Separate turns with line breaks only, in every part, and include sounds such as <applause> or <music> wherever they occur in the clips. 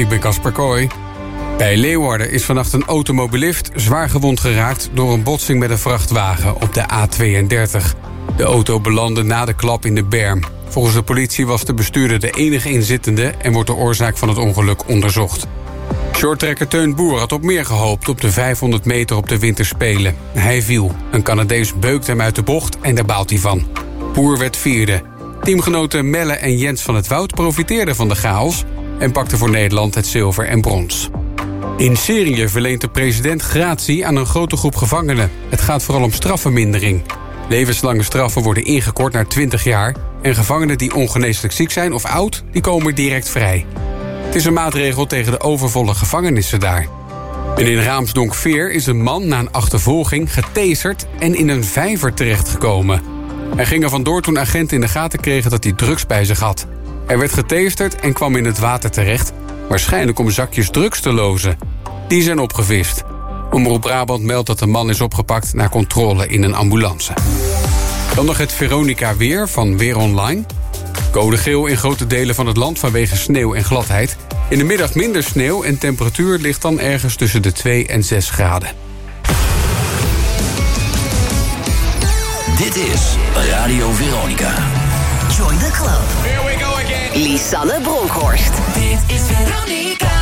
ik ben Casper Kooi. Bij Leeuwarden is vannacht een automobilist zwaar gewond geraakt... door een botsing met een vrachtwagen op de A32. De auto belandde na de klap in de berm. Volgens de politie was de bestuurder de enige inzittende... en wordt de oorzaak van het ongeluk onderzocht. Shorttrekker Teun Boer had op meer gehoopt op de 500 meter op de winterspelen. Hij viel. Een Canadees beukte hem uit de bocht en daar baalt hij van. Boer werd vierde. Teamgenoten Melle en Jens van het Woud profiteerden van de chaos... en pakten voor Nederland het zilver en brons. In Syrië verleent de president gratie aan een grote groep gevangenen. Het gaat vooral om strafvermindering. Levenslange straffen worden ingekort naar 20 jaar... en gevangenen die ongeneeslijk ziek zijn of oud, die komen direct vrij. Het is een maatregel tegen de overvolle gevangenissen daar. En in Raamsdonk-Veer is een man na een achtervolging getaserd... en in een vijver terechtgekomen. Hij ging er vandoor toen agenten in de gaten kregen dat hij drugs bij zich had. Hij werd geteesterd en kwam in het water terecht... waarschijnlijk om zakjes drugs te lozen. Die zijn opgevist. Omroep Brabant meldt dat de man is opgepakt... naar controle in een ambulance. Dan nog het Veronica Weer van Weer Online... Code geel in grote delen van het land vanwege sneeuw en gladheid. In de middag minder sneeuw en temperatuur ligt dan ergens tussen de 2 en 6 graden.
Dit is Radio Veronica.
Join the club.
Here we go.
Lisanne Bronkhorst.
Dit is Veronica.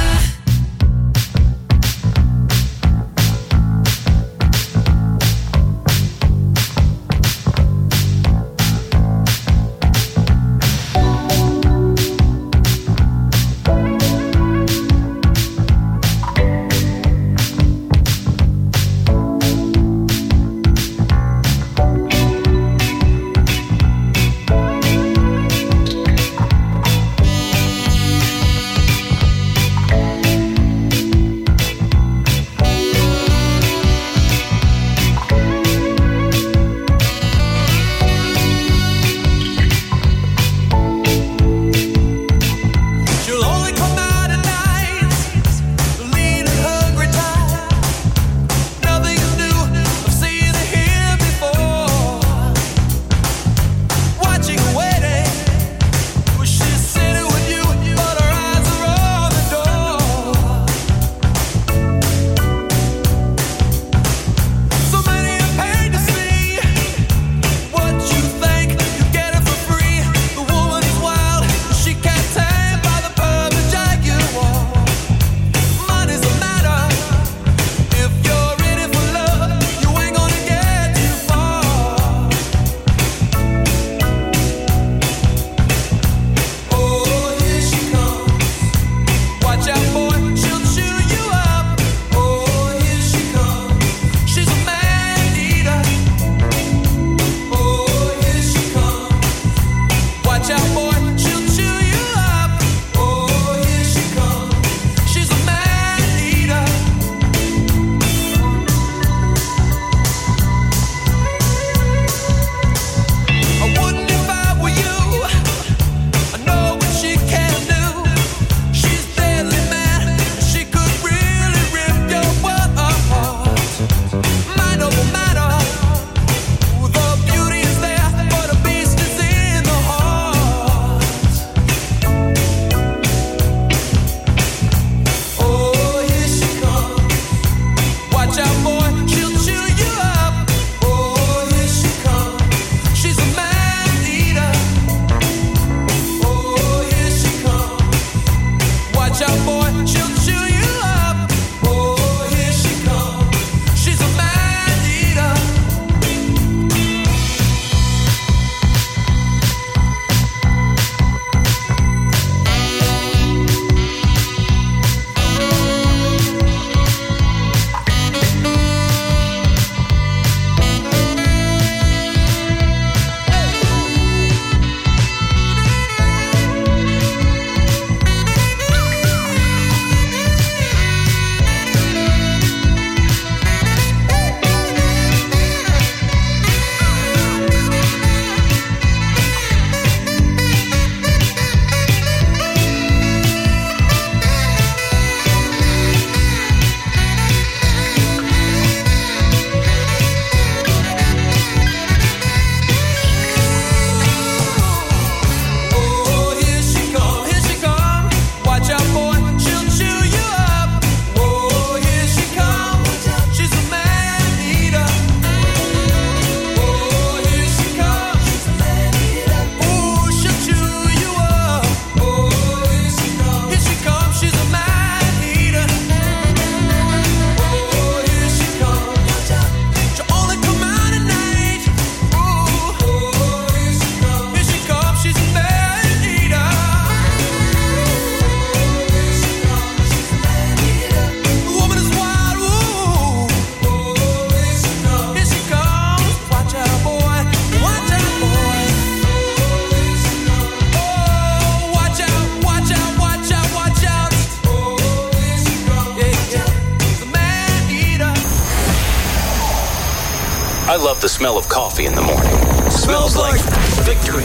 Smell of coffee in the morning. Smells like victory.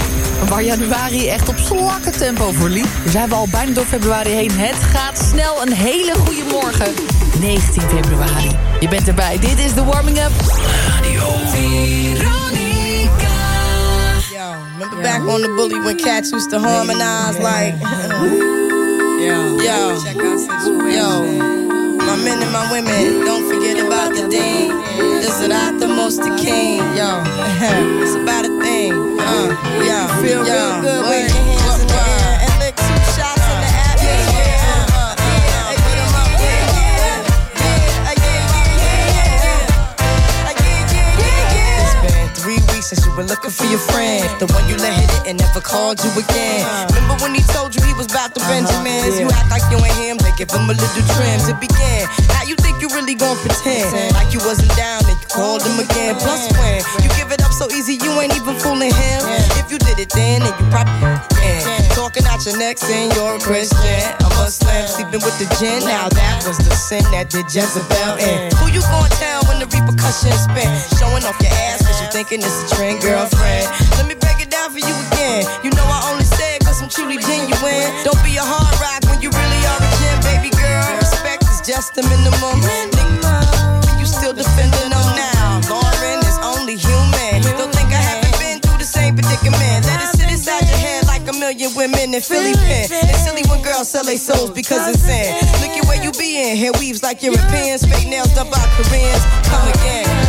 Waar januari echt op tempo verliep, zijn we al bijna door februari heen. Het gaat snel. Een hele goede morgen. 19 februari. Je bent erbij. Dit is de warming up.
Radio
Veronica. Yo, remember back on the bully when cats used to harmonize like. yo, yo, yo. My men and my women, don't forget about the dean. This is the most the king, <laughs> yo. it's about a thing, uh, yo. Feel yo. real good with your hands in the air and lick two shots in the atmosphere. since you were looking for your friend. The one you let hit it and never called you again. Remember when he told you he was about to Benjamins? You act like you ain't him, they give him a little trim to begin. Now you think you really gon' pretend like you wasn't down and you called him again. Plus when you give it up so easy, you ain't even fooling him. If you did it then, then you probably can. Talking out your neck saying you're a Christian. A Muslim sleeping with the gin. Now that was the sin that did Jezebel in. Who you gonna tell when the repercussions spin? Showing off your ass cause you thinking it's a trend, girlfriend. Let me break it down for you again. You know I only say it cause I'm truly genuine. Don't be a hard rock when you really just the minimum. Nigga, you still defending them now. Lauren is only human. Don't think I haven't been through the same predicament. Let it sit inside your head like a million women in Philly pen. It's silly when girls sell their souls because it's in. Look at where you be in. Hair weaves like Europeans. Fake nails done by Koreans. Come again.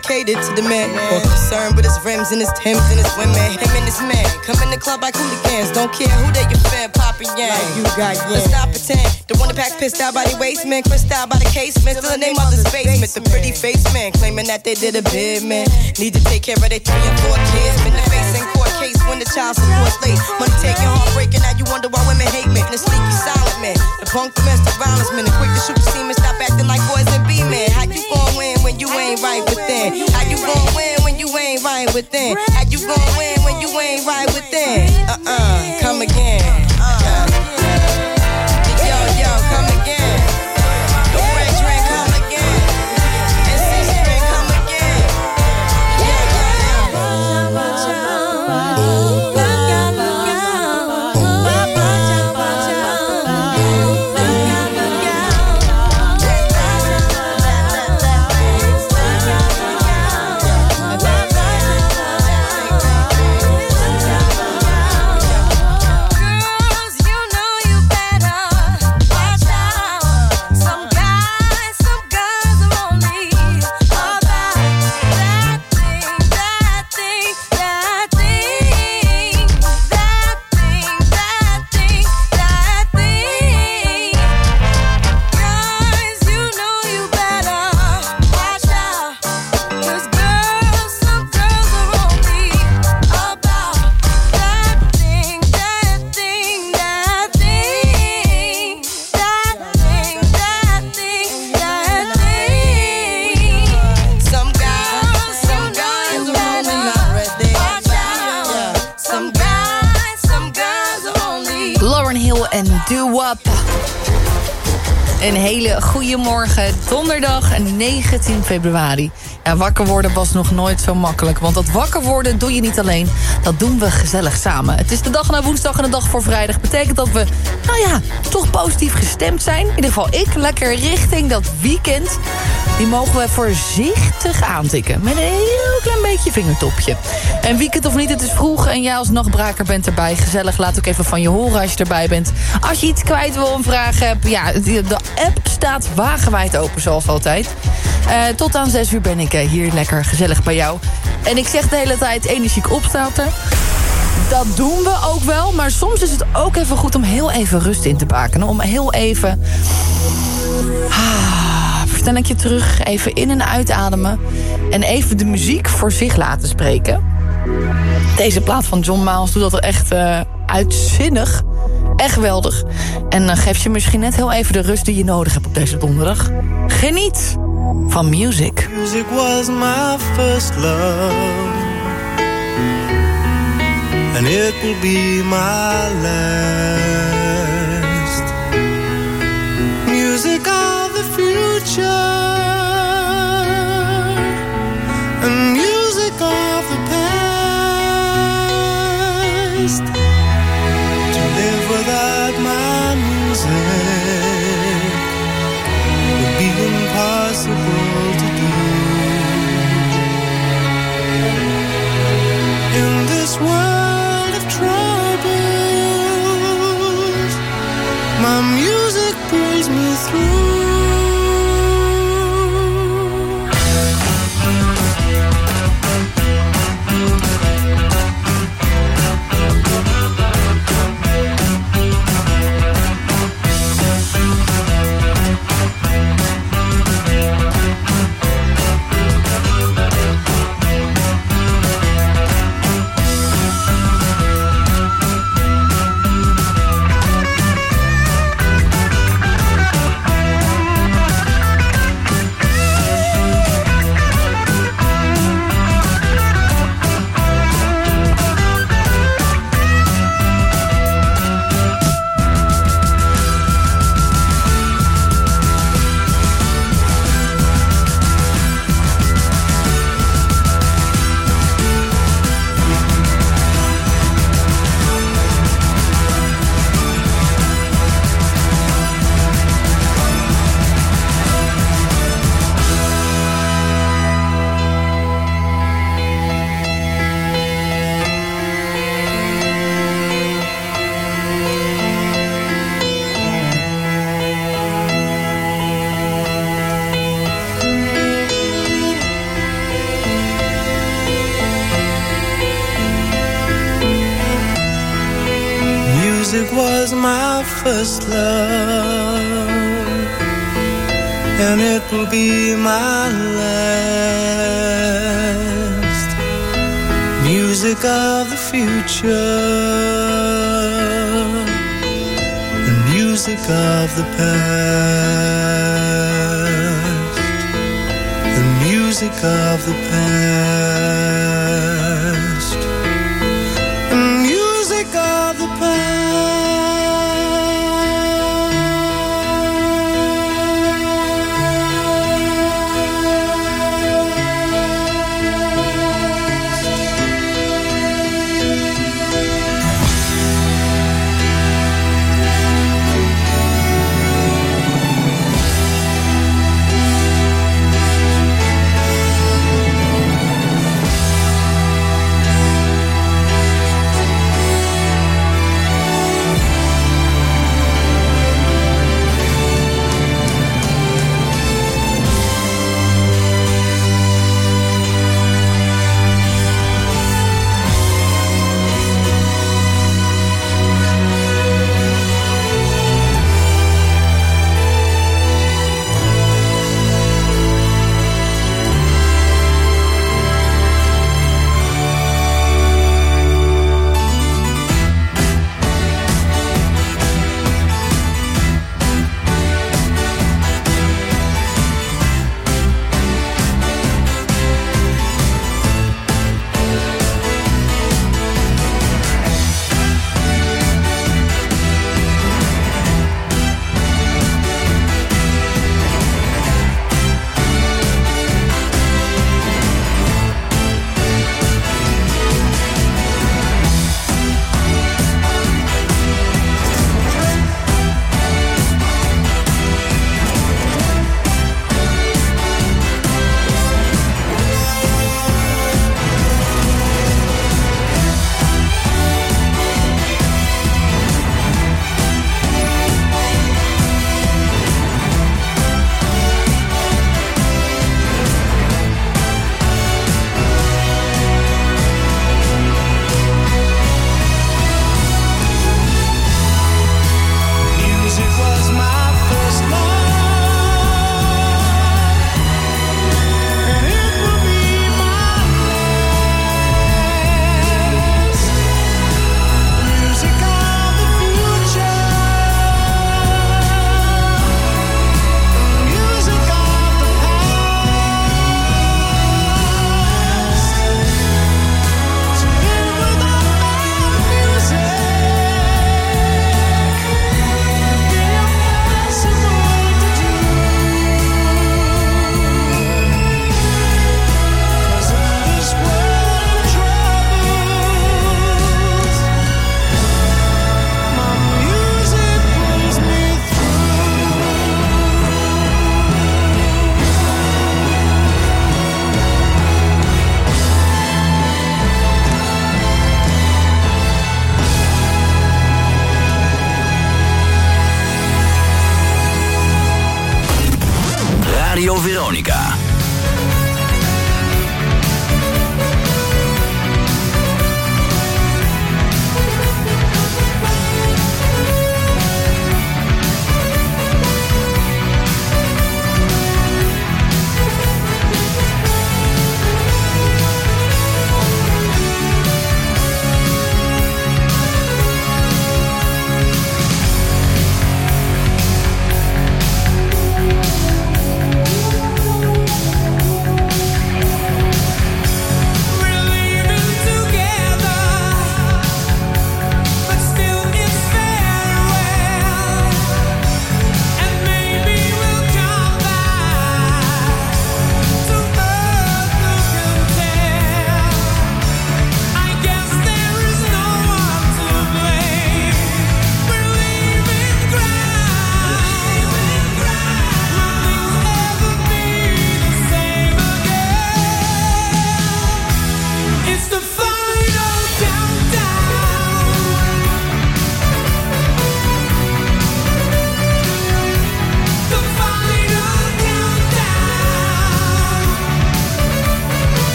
Dedicated to the man more concerned with his rims and his Timbs and his women. Him and his man come in the club like hooligans. Don't care who they your fan, poppin' yang. you got Let's stop pretend. The one that pack pissed out by the waistman, crissed out by the casement. Still in their mother's basement. The pretty face man claiming that they did a bid, man. Need to take care of their three and four kids. Been the face in court case when the child support's late. Money taking, heartbreaking. Now you wonder why women hate men. The sneaky silent man. The punk domestic violence man. The quick to shoot the semen. Right within? How you gon' win when you ain't right within? Uh-uh, come again.
Een hele goede morgen, donderdag 19 februari. Ja, wakker worden was nog nooit zo makkelijk. Want dat wakker worden doe je niet alleen. Dat doen we gezellig samen. Het is de dag na woensdag en de dag voor vrijdag. Betekent dat we, nou ja, toch positief gestemd zijn. In ieder geval ik, lekker richting dat weekend. Die mogen we voorzichtig aantikken. Met een heel klein beetje vingertopje. En weekend of niet, het is vroeg en jij als nachtbraker bent erbij. Gezellig, laat ook even van je horen als je erbij bent. Als je iets kwijt wil, een vraag hebt. Ja, de app staat wagenwijd open zoals altijd. Eh, tot aan 6 uur ben ik eh, hier lekker gezellig bij jou. En ik zeg de hele tijd energiek opstarten. Dat doen we ook wel, maar soms is het ook even goed om heel even rust in te bakenen. Om heel even ah, versnellingje terug. Even in- en uitademen. En even de muziek voor zich laten spreken. Deze plaat van John Miles doet dat echt uh, uitzinnig. Echt geweldig. En dan uh, geeft je misschien net heel even de rust die je nodig hebt op deze donderdag. Geniet van music.
Music was my first love. And it will be my last. Future.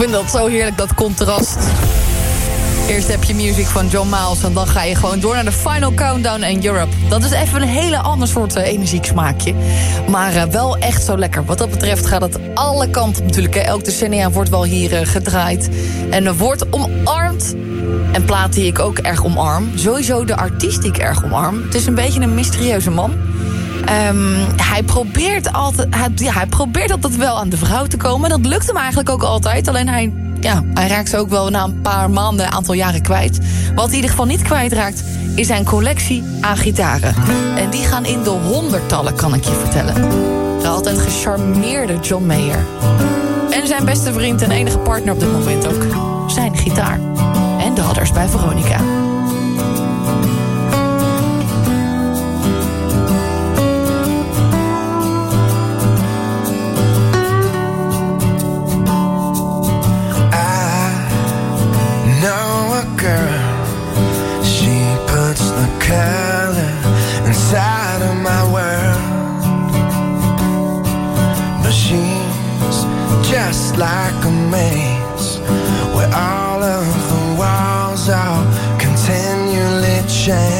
Vind dat zo heerlijk, dat contrast. Eerst heb je muziek van John Miles en dan ga je gewoon door naar de Final Countdown en Europe. Dat is even een hele ander soort uh, energiek smaakje. Maar uh, wel echt zo lekker. Wat dat betreft gaat het alle kanten natuurlijk. Hè. Elk decennia wordt wel hier uh, gedraaid. En er wordt omarmd. En plaat die ik ook erg omarm. Sowieso de artiest die ik erg omarm. Het is een beetje een mysterieuze man. Um, hij probeert altijd, hij, hij probeert altijd wel aan de vrouw te komen. Dat lukt hem eigenlijk ook altijd. Alleen hij, ja, hij raakt ze ook wel na een paar maanden, een aantal jaren kwijt. Wat hij in ieder geval niet kwijtraakt, is zijn collectie aan gitaren. En die gaan in de honderdtallen, kan ik je vertellen. De altijd gecharmeerde John Mayer. En zijn beste vriend en enige partner op dit moment ook. Zijn gitaar. En de hadders bij Veronica.
color inside of my world. Machines, just like a maze where all of the walls are continually changing.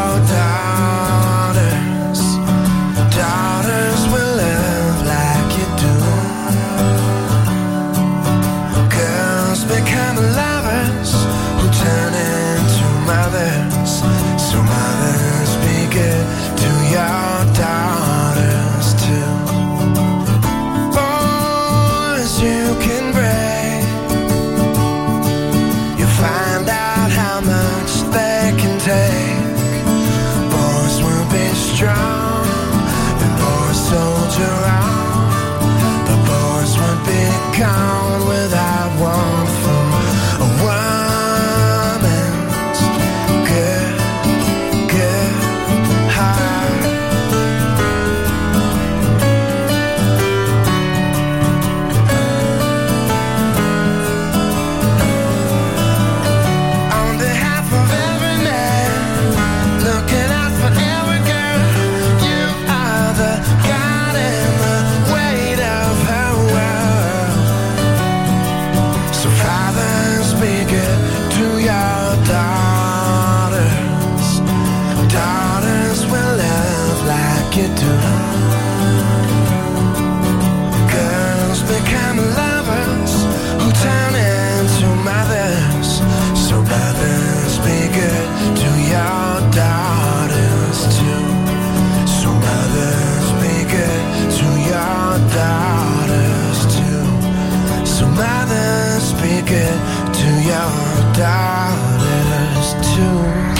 take it to your daughters too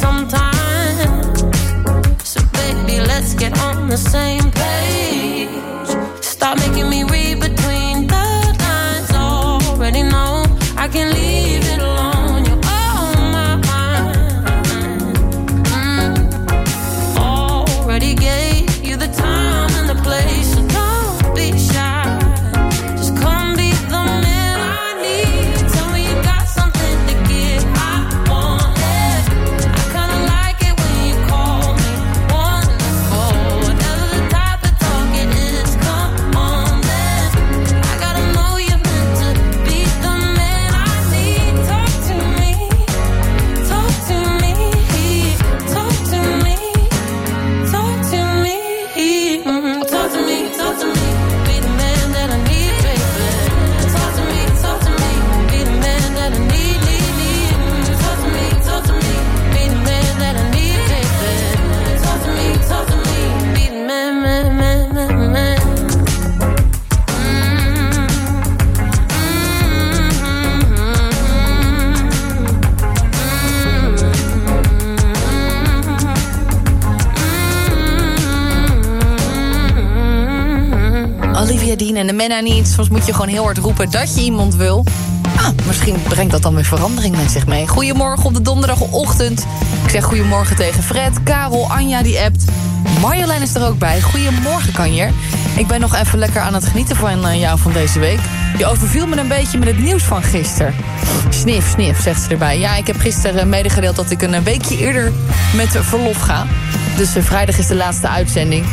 sometimes. So,
baby, let's get on
the same page. Soms moet je gewoon heel hard roepen dat je iemand wil. Ah, misschien brengt dat dan weer verandering met zich mee. Goedemorgen op de donderdagochtend. Ik zeg goedemorgen tegen Fred, Karel, Anja die appt. Marjolein is er ook bij. Goedemorgen, Kanjer. Ik ben nog even lekker aan het genieten van eh, jou van deze week. Je overviel me een beetje met het nieuws van gisteren. Snif, snif, zegt ze erbij. Ja, ik heb gisteren medegedeeld dat ik een eh, weekje eerder met verlof ga. Dus eh, vrijdag is de laatste uitzending.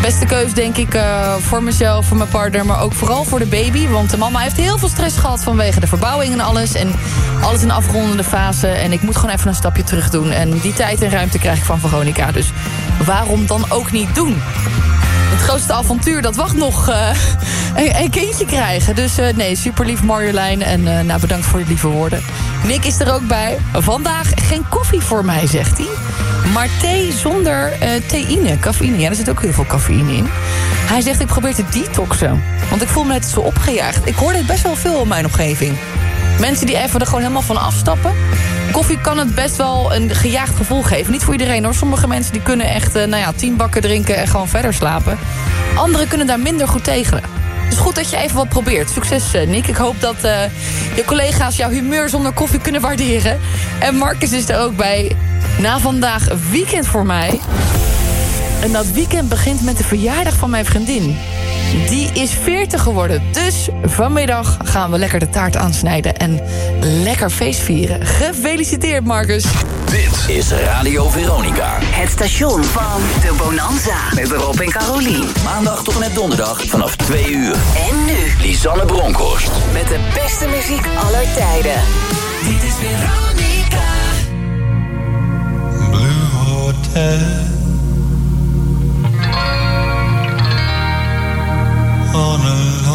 Beste keus denk ik eh, voor mezelf, voor mijn partner, maar ook vooral voor de baby. Want de mama heeft heel veel stress gehad vanwege de verbouwing en alles. En alles in de afrondende fase. En ik moet gewoon even een stapje terug doen. En die tijd en ruimte krijg ik van Veronica. Dus waarom dan ook niet doen? Het grootste avontuur, dat wacht nog eh, een, een kindje krijgen. Dus eh, nee, super lief Marjolein. En eh, nou, bedankt voor je lieve woorden. Nick is er ook bij. Vandaag geen koffie voor mij, zegt hij. Maar thee zonder theïne, cafeïne. Ja, er zit ook heel veel cafeïne in. Hij zegt, ik probeer te detoxen. Want ik voel me net zo opgejaagd. Ik hoor dit best wel veel in mijn omgeving. Mensen die even er gewoon helemaal van afstappen. Koffie kan het best wel een gejaagd gevoel geven. Niet voor iedereen hoor. Sommige mensen die kunnen echt eh, nou ja, tien bakken drinken en gewoon verder slapen. Anderen kunnen daar minder goed tegen. Het is goed dat je even wat probeert. Succes, eh, Nick. Ik hoop dat eh, je collega's jouw humeur zonder koffie kunnen waarderen. En Marcus is er ook bij. Na vandaag weekend voor mij. En dat weekend begint met de verjaardag van mijn vriendin. Die is 40 geworden. Dus vanmiddag gaan we lekker de taart aansnijden en lekker feest vieren. Gefeliciteerd, Marcus.
Dit is Radio Veronica.
Het station van de Bonanza. Met Rob en Carolien.
Maandag tot en met donderdag vanaf 2 uur.
En nu
Lisanne Bronkhorst.
met de beste muziek aller tijden.
Dit is Veronica.
Blue Hotel on a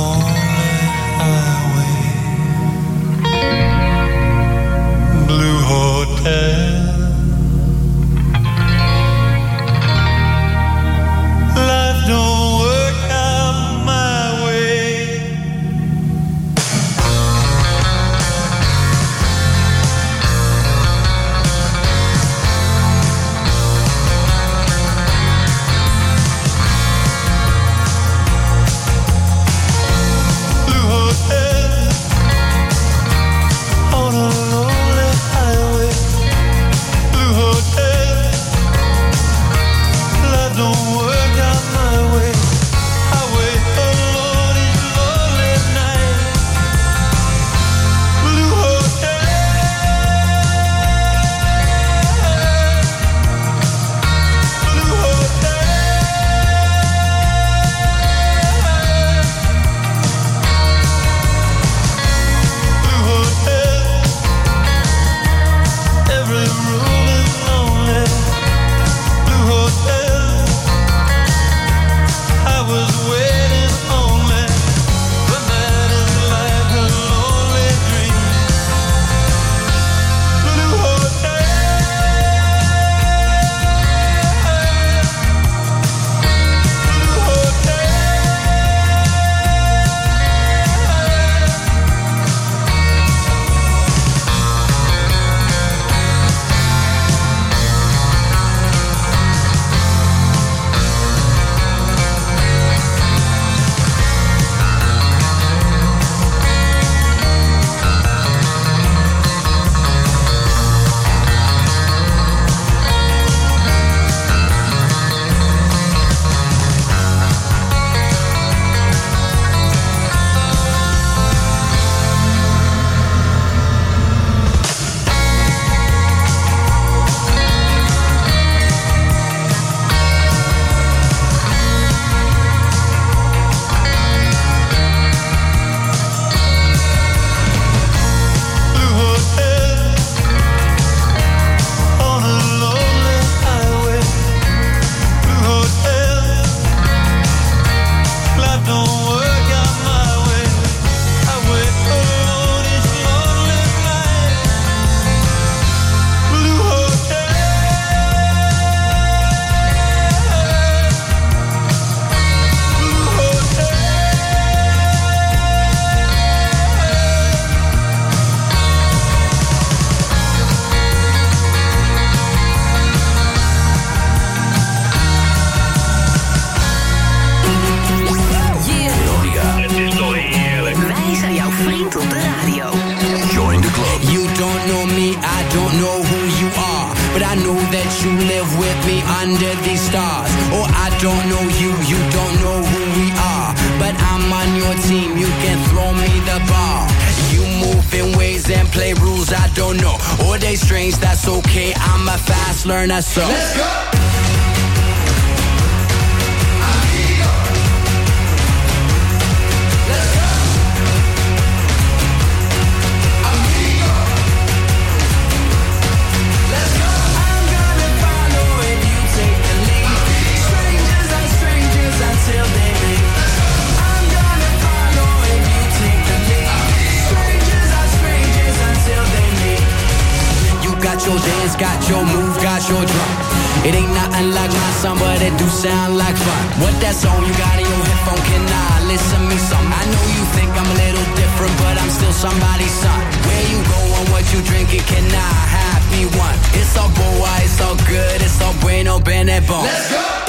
bend that bone. Let's go.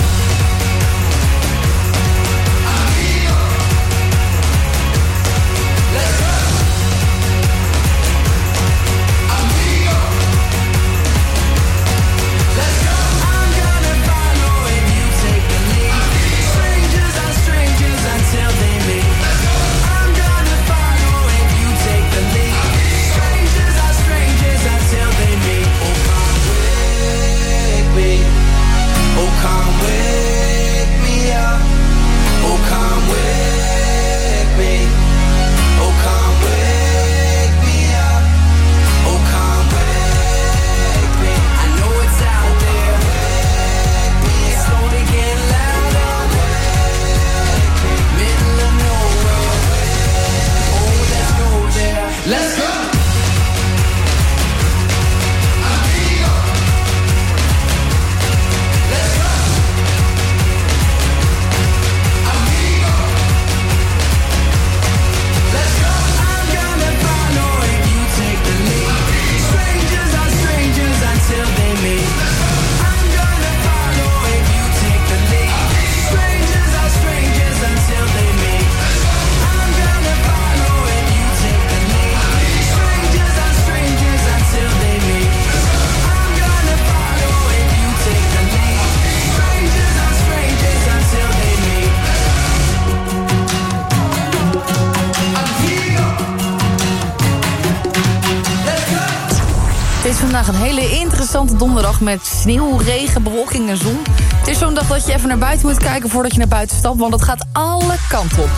met sneeuw, regen, bewolking en zon. Het is zo'n dag dat je even naar buiten moet kijken voordat je naar buiten stapt. Want dat gaat alle kanten op.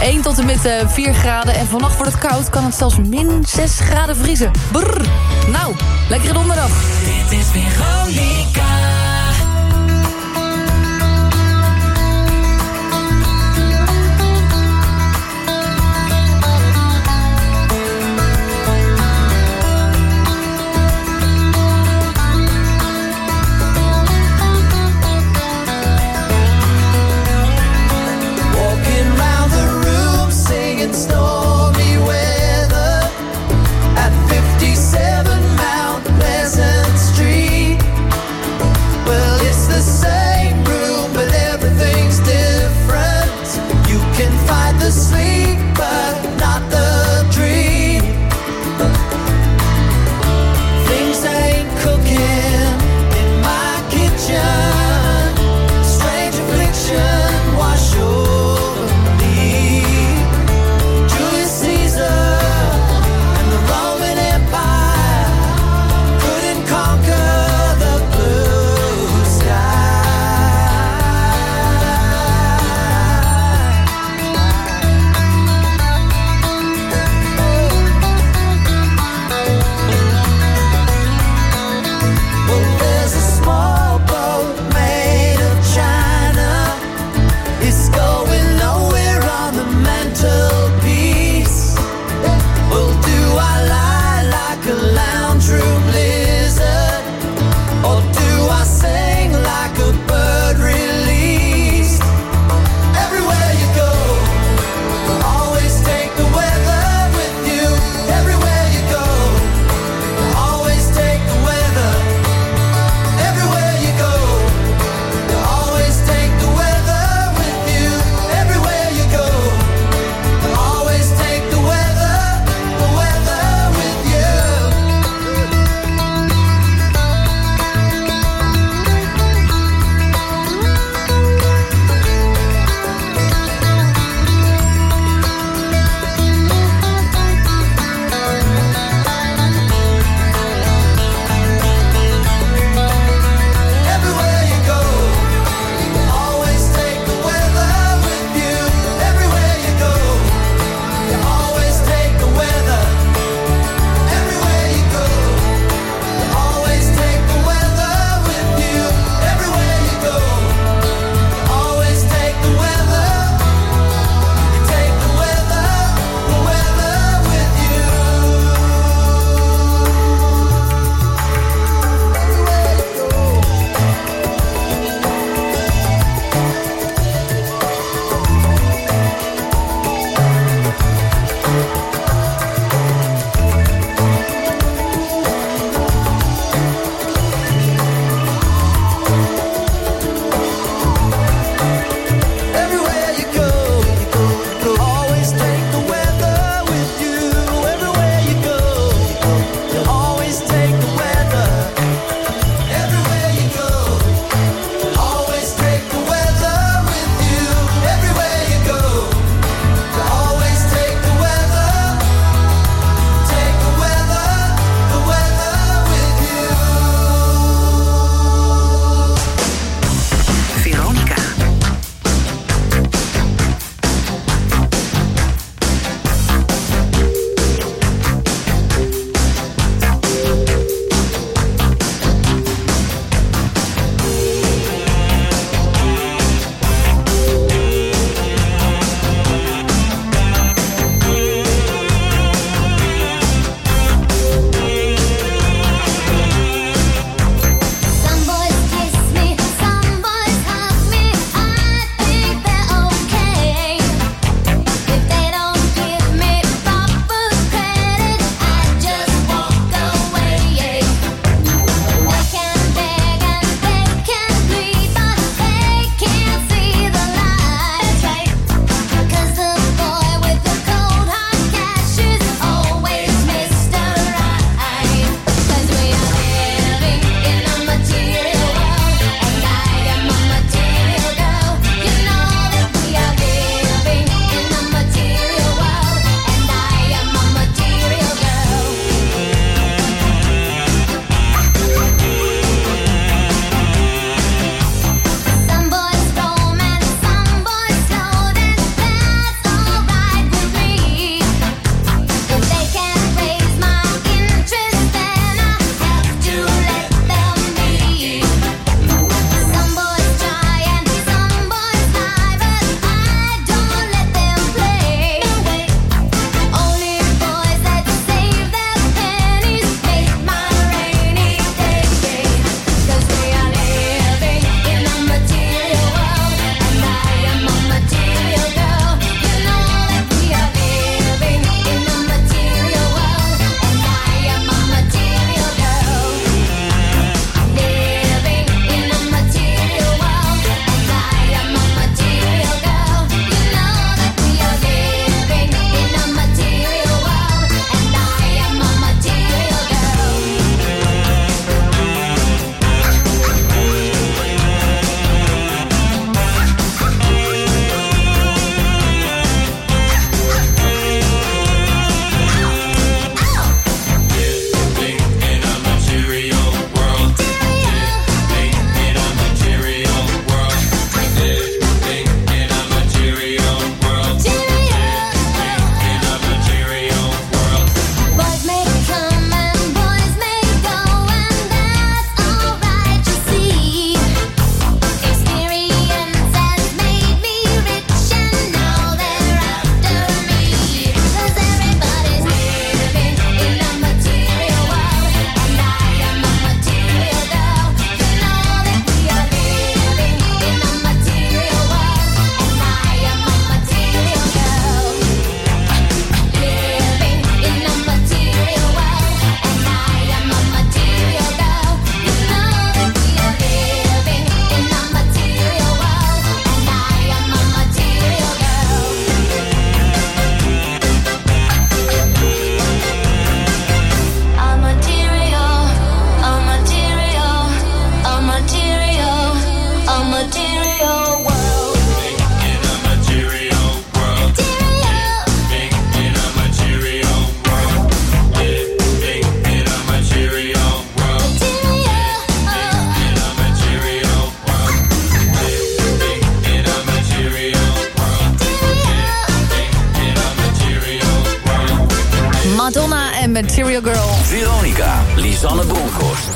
1 tot en met eh, 4 graden. En vannacht wordt het koud, kan het zelfs min 6 graden vriezen. Nou, lekkere donderdag.
Dit is Veronica.
Madonna en Material Girl.
Veronica, Lisanne Bronkhorst.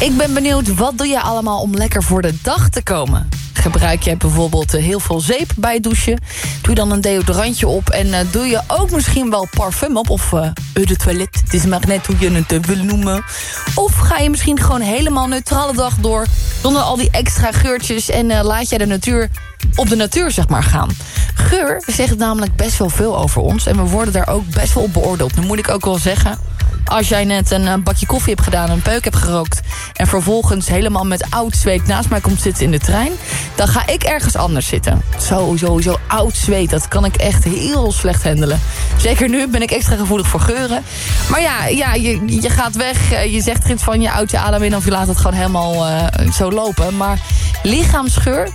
Ik ben benieuwd, wat doe je allemaal om lekker voor de dag te komen? Gebruik je bijvoorbeeld eh, heel veel zeep bij het douchen? Doe je dan een deodorantje op? En eh, doe je ook misschien wel parfum op? Of eau de toilet, het is maar net hoe je het wil noemen. Of ga je misschien gewoon helemaal neutrale dag door... zonder al die extra geurtjes en laat jij de natuur op de natuur zeg maar gaan. Geur zegt namelijk best wel veel over ons... en we worden daar ook best wel op beoordeeld. Nu moet ik ook wel zeggen... Als jij net een bakje koffie hebt gedaan, een peuk hebt gerookt... en vervolgens helemaal met oud zweet naast mij komt zitten in de trein... dan ga ik ergens anders zitten. Zo, sowieso oud zweet, dat kan ik echt heel slecht handelen. Zeker nu ben ik extra gevoelig voor geuren. Maar ja, ja je, je gaat weg, eh, je zegt er iets van je oud je adem in... of je laat het gewoon helemaal eh, zo lopen. Maar lichaamsgeur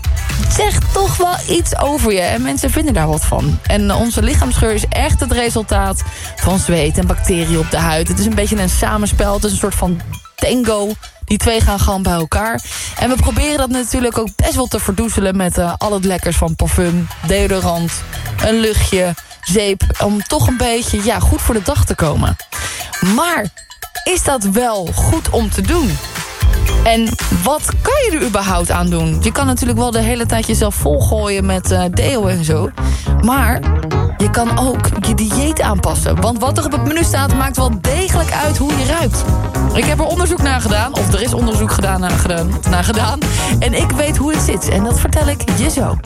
zegt toch wel iets over je. En mensen vinden daar wat van. En onze lichaamsgeur is echt het resultaat van zweet en bacteriën op de huid. Het is een beetje een samenspel. Het is een soort van tango. Die twee gaan gewoon bij elkaar. En we proberen dat natuurlijk ook best wel te verdoezelen... met eh, al het lekkers van parfum, deodorant, een luchtje, zeep... om toch een beetje ja, goed voor de dag te komen. Maar is dat wel goed om te doen? En wat kan je er überhaupt aan doen? Je kan natuurlijk wel de hele tijd jezelf volgooien met eh, deo en zo. Maar je kan ook je dieet aanpassen. Want wat er op het menu staat maakt wel degelijk uit hoe je ruikt. Ik heb er onderzoek naar gedaan. Of er is onderzoek gedaan, gedaan, naar gedaan. En ik weet hoe het zit. En dat vertel ik je zo.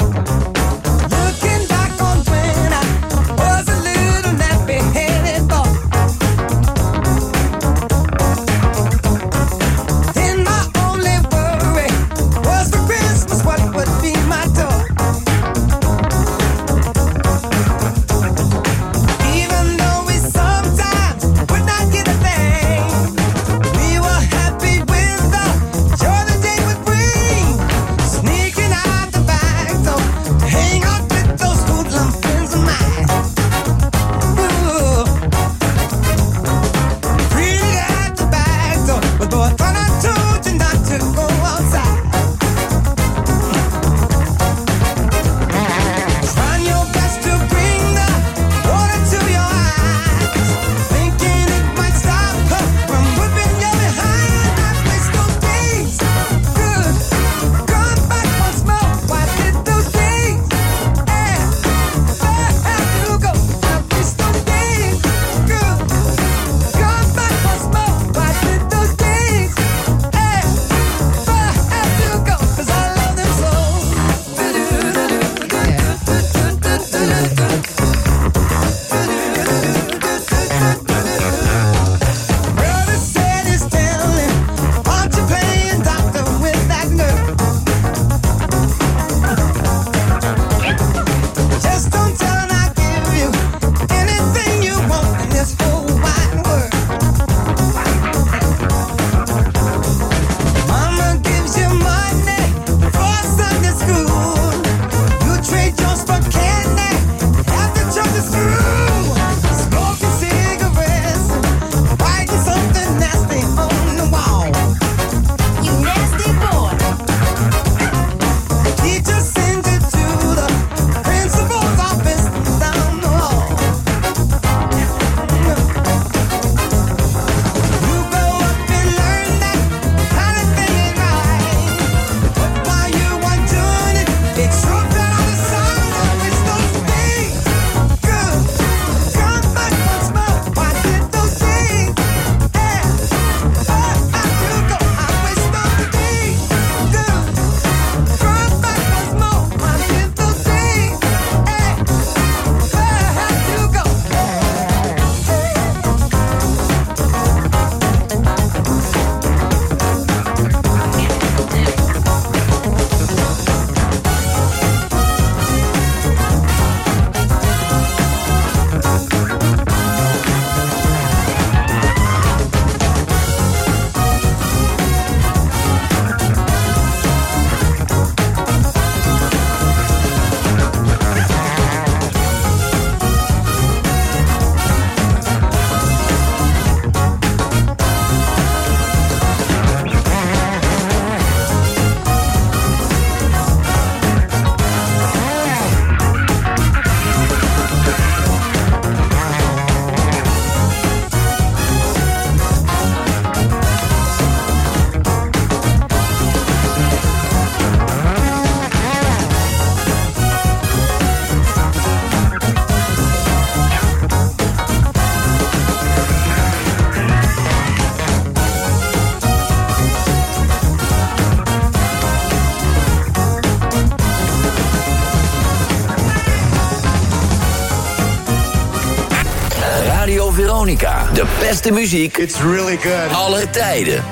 Beste muziek.
It's really good.
Aller tijden.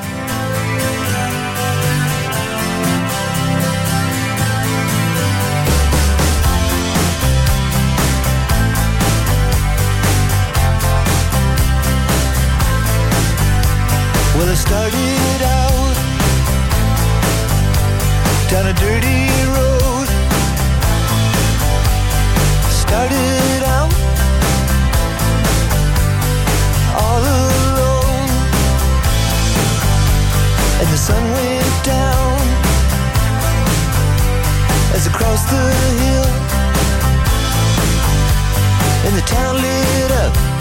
Well, I started out down a dirty road. Crossed the hill, and the town lit up.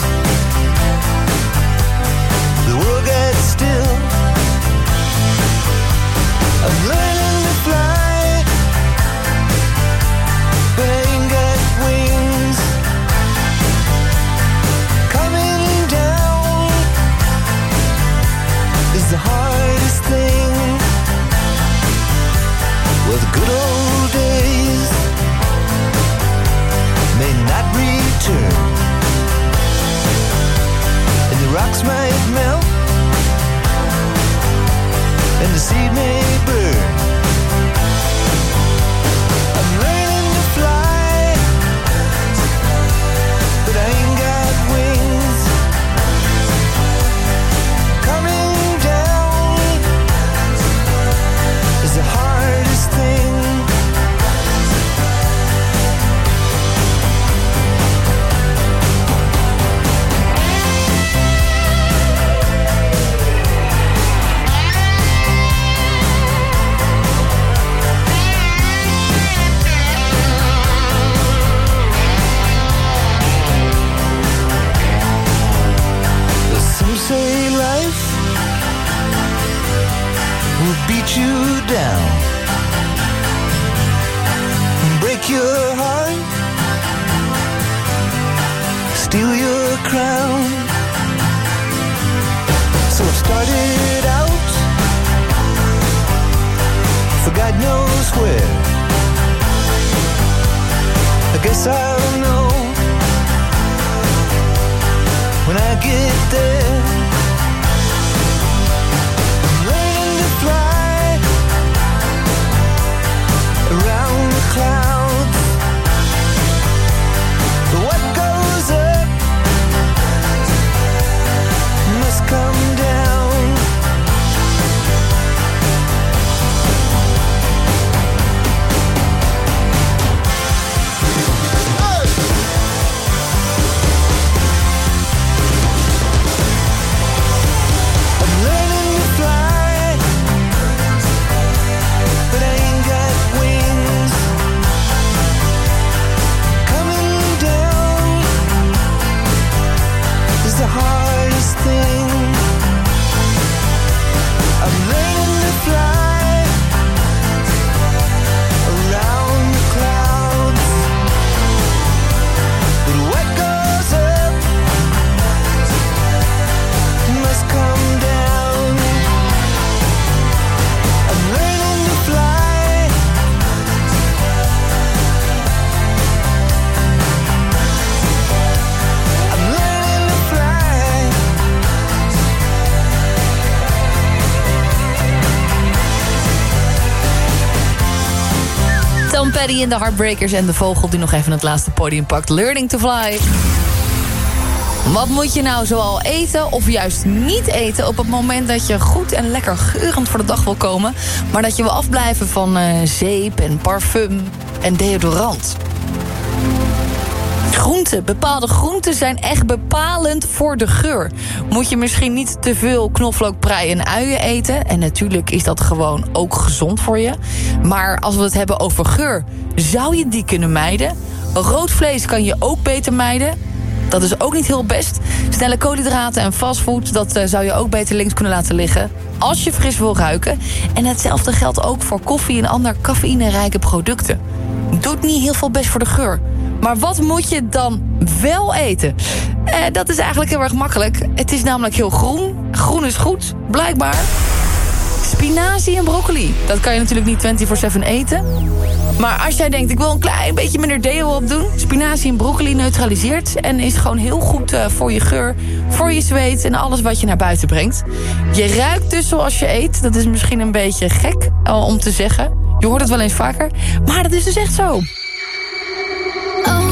And the seed may. Beat you down, break your heart, steal your crown. So I started out for God knows where. I guess I'll know when I get there.
Tom Petty en de Heartbreakers en de vogel die nog even het laatste podium pakt. Learning to fly. Wat moet je nou zoal eten of juist niet eten... op het moment dat je goed en lekker geurend voor de dag wil komen... maar dat je wil afblijven van eh, zeep en parfum en deodorant? Groenten. Bepaalde groenten zijn echt bepalend voor de geur. Moet je misschien niet te veel knoflook, prei en uien eten. En natuurlijk is dat gewoon ook gezond voor je. Maar als we het hebben over geur, zou je die kunnen mijden? Rood vlees kan je ook beter mijden. Dat is ook niet heel best. Snelle koolhydraten en fastfood, dat eh, zou je ook beter links kunnen laten liggen. Als je fris wil ruiken. En hetzelfde geldt ook voor koffie en andere cafeïnerijke producten. Doet niet heel veel best voor de geur. Maar wat moet je dan wel eten? Eh, dat is eigenlijk heel erg makkelijk. Het is namelijk heel groen. Groen is goed, blijkbaar. Spinazie en broccoli. Dat kan je natuurlijk niet 24-7 eten. Maar als jij denkt, ik wil een klein beetje minder deo opdoen... spinazie en broccoli neutraliseert... en is gewoon heel goed eh, voor je geur, voor je zweet... en alles wat je naar buiten brengt. Je ruikt dus zoals je eet. Dat is misschien een beetje gek eh, om te zeggen. Je hoort het wel eens vaker. Maar dat is dus echt zo.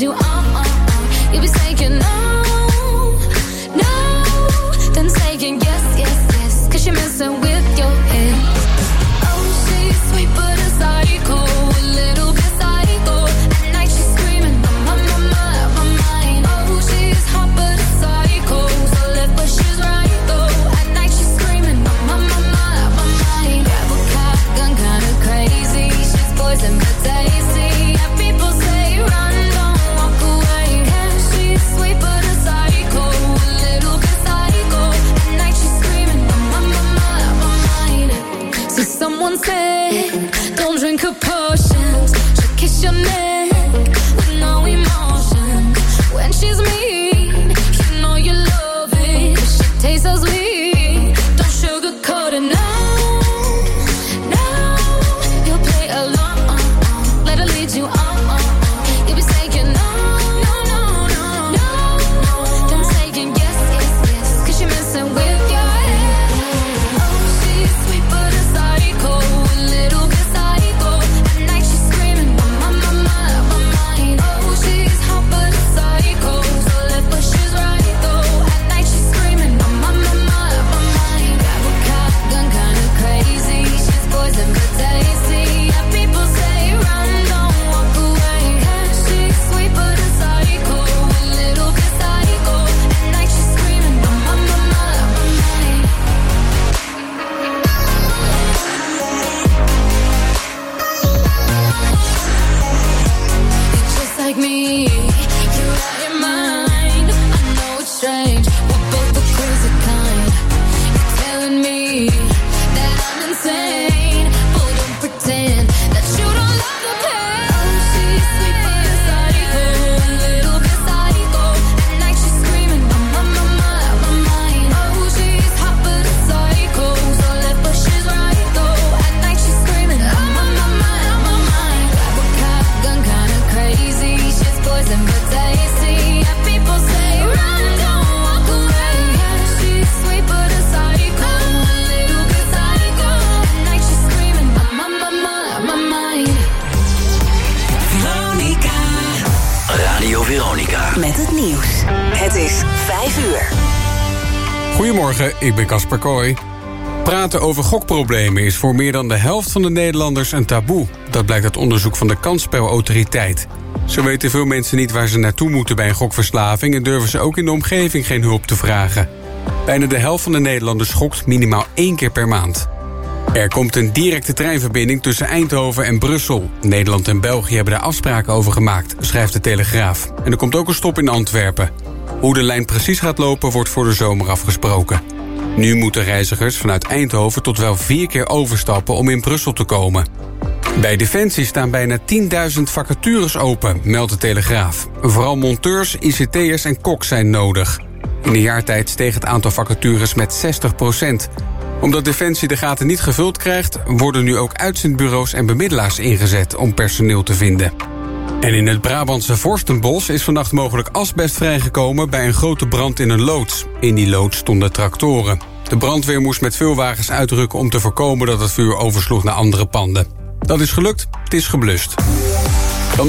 you
ik ben Casper Kooi. Praten over gokproblemen is voor meer dan de helft van de Nederlanders een taboe. Dat blijkt uit onderzoek van de Kansspelautoriteit. Zo weten veel mensen niet waar ze naartoe moeten bij een gokverslaving... en durven ze ook in de omgeving geen hulp te vragen. Bijna de helft van de Nederlanders gokt minimaal één keer per maand. Er komt een directe treinverbinding tussen Eindhoven en Brussel. Nederland en België hebben daar afspraken over gemaakt, schrijft de Telegraaf. En er komt ook een stop in Antwerpen. Hoe de lijn precies gaat lopen wordt voor de zomer afgesproken. Nu moeten reizigers vanuit Eindhoven tot wel vier keer overstappen om in Brussel te komen. Bij Defensie staan bijna 10.000 vacatures open, meldt de Telegraaf. Vooral monteurs, ICT'ers en koks zijn nodig. In een jaar tijd steeg het aantal vacatures met 60% omdat Defensie de gaten niet gevuld krijgt... worden nu ook uitzendbureaus en bemiddelaars ingezet om personeel te vinden. En in het Brabantse Vorstenbos is vannacht mogelijk asbest vrijgekomen... bij een grote brand in een loods. In die loods stonden tractoren. De brandweer moest met veel wagens uitrukken om te voorkomen... dat het vuur oversloeg naar andere panden. Dat is gelukt, het is geblust.